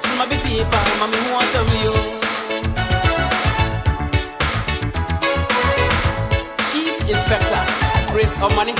pencil, my paper, mommy water you. Chief Inspector, Grace Omani,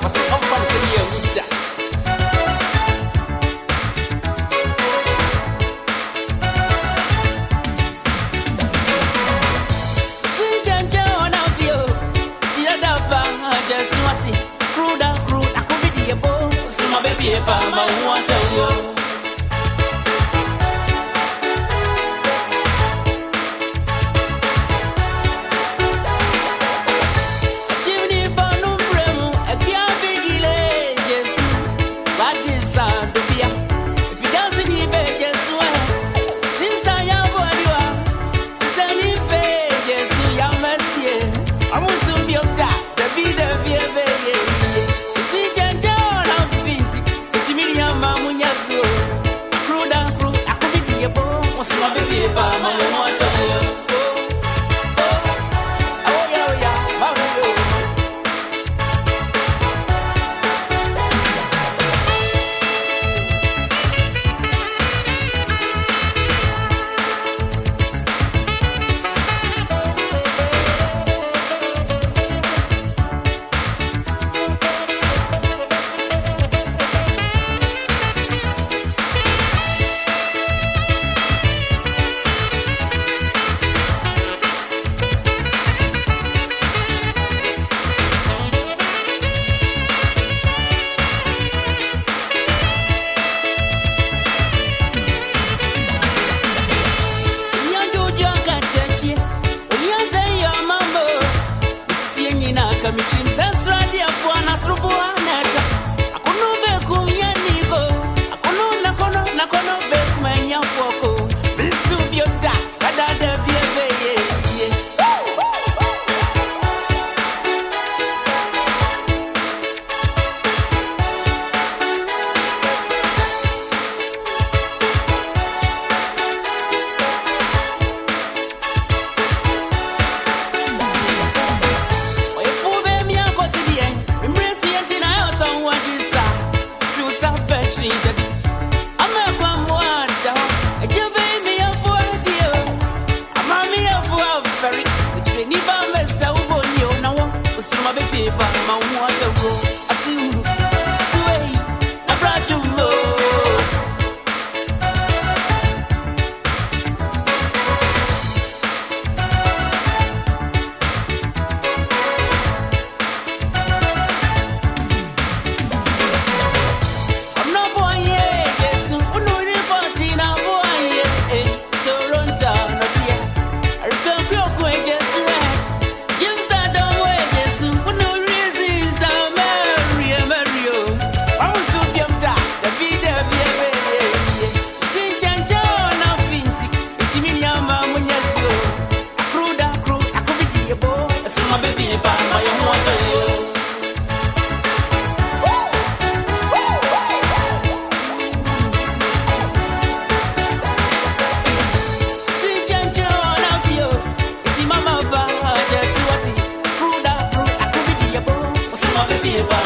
for say up from say year with that. Cruda, cruda, I could be the above, baby, I want to. baby.